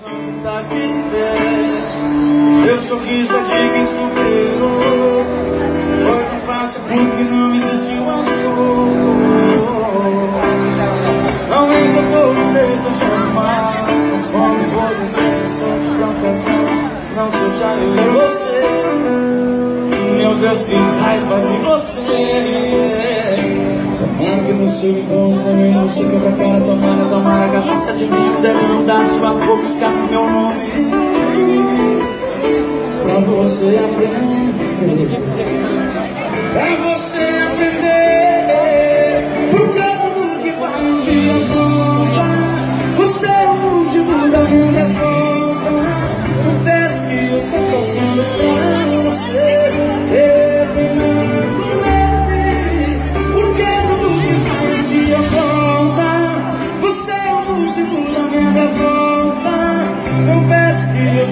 Santa de teu sorriso é de quem superou. Se foi tão fácil porque não existiu amor. Não eu tô te desejando mal, mas como vou desejar sorte pra canção, não seja eu e você. Meu Deus, que raiva de você. Seu encontro também não se quebra a cara Tomara, tomara a raça de mim deve não dar sua boca escapa meu nome. Pra você aprender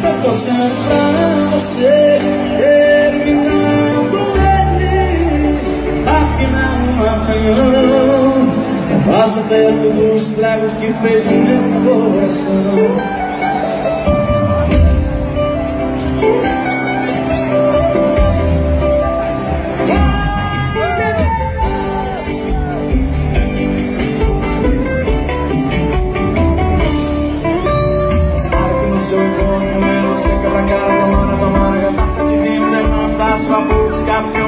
tô torcendo pra você terminando ele. Afinal amanhã Passa perto do estrago que fez no meu coração pela cara, tomara, tomara, cabeça de vinho, levanta a sua boca, escape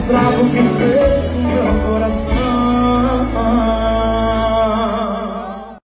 estrago que fez.